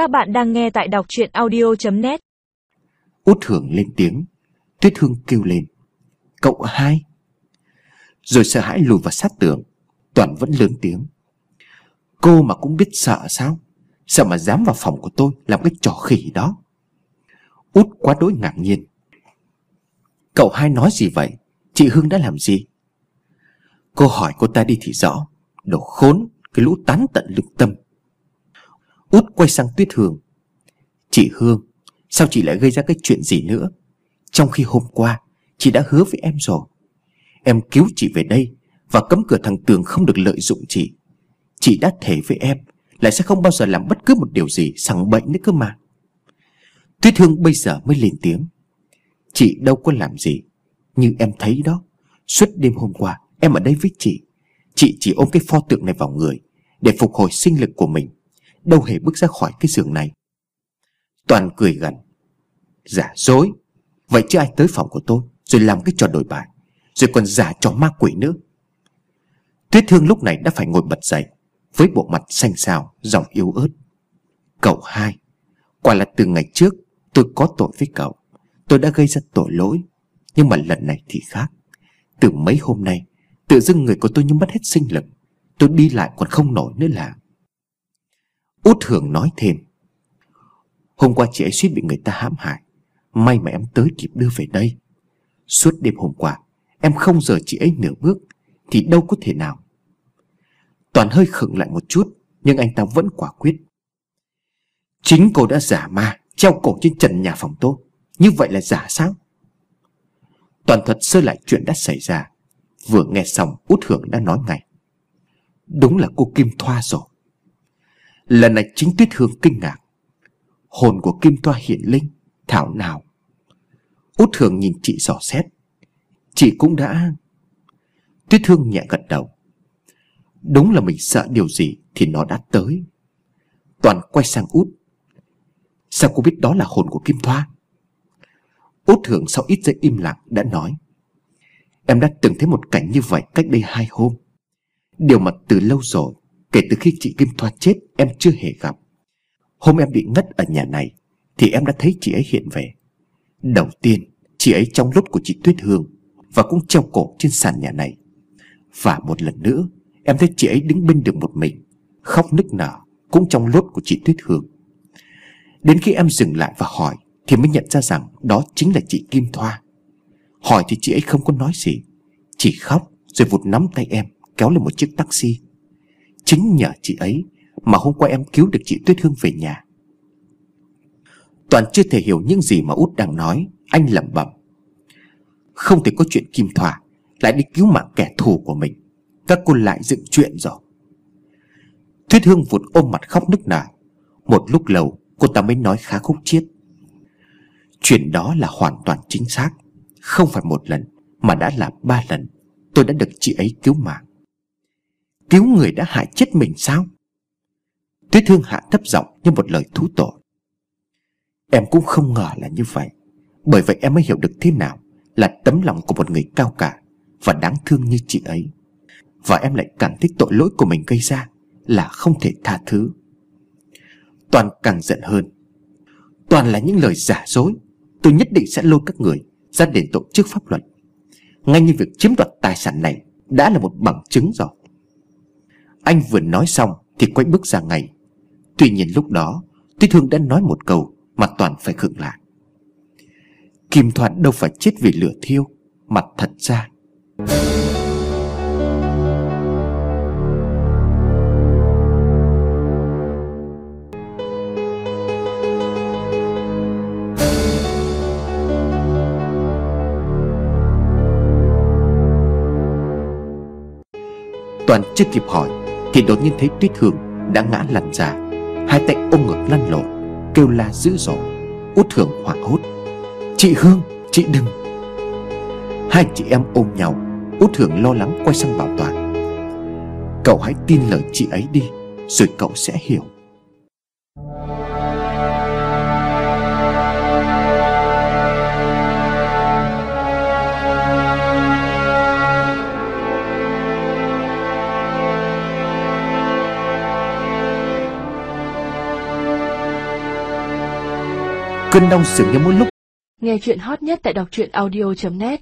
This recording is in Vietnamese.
Các bạn đang nghe tại đọc chuyện audio.net Út Hưởng lên tiếng, Tuyết Hương kêu lên. Cậu hai. Rồi sợ hãi lùi vào sát tường, Toàn vẫn lớn tiếng. Cô mà cũng biết sợ sao? Sợ mà dám vào phòng của tôi Làm cái trò khỉ đó. Út quá đối ngạc nhiên. Cậu hai nói gì vậy? Chị Hương đã làm gì? Cô hỏi cô ta đi thì rõ, Đồ khốn, Cái lũ tán tận lương tâm. Út quay sang Tuyết Hương Chị Hương, Sao chị lại gây ra cái chuyện gì nữa? Trong khi hôm qua, Chị đã hứa với em rồi. Em cứu chị về đây Và cấm cửa thằng Tường không được lợi dụng chị. Chị đã thề với em Lại sẽ không bao giờ làm bất cứ một điều gì Sẵn bệnh nữa cơ mà. Tuyết Hương bây giờ mới lên tiếng. Chị đâu có làm gì. Nhưng em thấy đó, Suốt đêm hôm qua em ở đây với chị. Chị chỉ ôm cái pho tượng này vào người Để phục hồi sinh lực của mình. Đâu hề bước ra khỏi cái giường này. Toàn cười gần Giả dối, Vậy chứ ai tới phòng của tôi, Rồi làm cái trò đổi bài Rồi còn giả trò ma quỷ nữa. Tuyết Thương lúc này đã phải ngồi bật dậy, Với bộ mặt xanh xao, Giọng yếu ớt. Cậu hai, Quả là từ ngày trước tôi có tội với cậu, Tôi đã gây ra tội lỗi, Nhưng mà lần này thì khác. Từ mấy hôm nay, Tự dưng người của tôi như mất hết sinh lực, Tôi đi lại còn không nổi nữa là. Út Hưởng nói thêm, Hôm qua chị ấy suýt bị người ta hãm hại. May mà em tới kịp đưa về đây. Suốt đêm hôm qua, Em không rời chị ấy nửa bước, Thì đâu có thể nào. Toàn hơi khựng lại một chút, Nhưng anh ta vẫn quả quyết. Chính cô đã giả ma, Treo cổ trên trần nhà phòng tôi. Như vậy là giả sao? Toàn thuật sơ lại chuyện đã xảy ra. Vừa nghe xong, út hưởng đã nói ngay, Đúng là cô Kim Thoa rồi. Lần này chính Tuyết Hương kinh ngạc. Hồn của Kim Toa hiện linh Thảo nào. Út Hương nhìn chị dò xét. Chị cũng đã. Tuyết Hương nhẹ gật đầu. Đúng là mình sợ điều gì Thì nó đã tới. Toàn quay sang út. Sao cô biết đó là hồn của Kim Thoa Út Hương sau ít giây im lặng đã nói. Em đã từng thấy một cảnh như vậy cách đây hai hôm. Điều mà từ lâu rồi Kể từ khi chị Kim Thoa chết, em chưa hề gặp. Hôm em bị ngất ở nhà này, Thì em đã thấy chị ấy hiện về. Đầu tiên, Chị ấy trong lốt của chị Tuyết Hương Và cũng treo cổ trên sàn nhà này. Và một lần nữa, Em thấy chị ấy đứng bên đường một mình, Khóc nức nở Cũng trong lốt của chị Tuyết Hương. Đến khi em dừng lại và hỏi, Thì mới nhận ra rằng đó chính là chị Kim Thoa. Hỏi thì chị ấy không có nói gì, Chỉ khóc rồi vụt nắm tay em, Kéo lên một chiếc taxi. Chính nhờ chị ấy Mà hôm qua em cứu được chị Tuyết Hương về nhà. Toàn chưa thể hiểu những gì mà út đang nói, Anh lẩm bẩm. Không thể có chuyện Kim thỏa Lại đi cứu mạng kẻ thù của mình. Các cô lại dựng chuyện rồi. Tuyết Hương vụt ôm mặt khóc nức nở. Một lúc lâu, cô ta mới nói khá khúc chiết. Chuyện đó là hoàn toàn chính xác. Không phải một lần, Mà đã là ba lần Tôi đã được chị ấy cứu mạng. Cứu người đã hại chết mình sao? Tuyết Thương hạ thấp giọng như một lời thú tội. Em cũng không ngờ là như vậy, Bởi vậy em mới hiểu được thế nào Là tấm lòng của một người cao cả Và đáng thương như chị ấy. Và em lại cảm thấy tội lỗi của mình gây ra Là không thể tha thứ. Toàn càng giận hơn. Toàn là những lời giả dối, Tôi nhất định sẽ lôi các người Ra đền tội trước pháp luật. Ngay như việc chiếm đoạt tài sản này Đã là một bằng chứng rồi. Anh vừa nói xong Thì quay bước ra ngay. Tuy nhiên lúc đó, Tuyết Hương đã nói một câu Mà Toàn phải khựng lại. Kim Thoạn đâu phải chết vì lửa thiêu, Mà thật ra Toàn chưa kịp hỏi thì đột nhiên thấy Tuyết Hương đã ngã lăn ra. Hai tay ôm ngực lăn lộn Kêu la dữ dội. Út Hương hoảng hốt. Chị Hương, chị đừng! Hai chị em ôm nhau. Út Hương lo lắng quay sang bảo Toàn. Cậu hãy tin lời chị ấy đi Rồi cậu sẽ hiểu. Cơn đau dường như mỗi lúc. Nghe chuyện hot nhất tại đọc truyện audio.net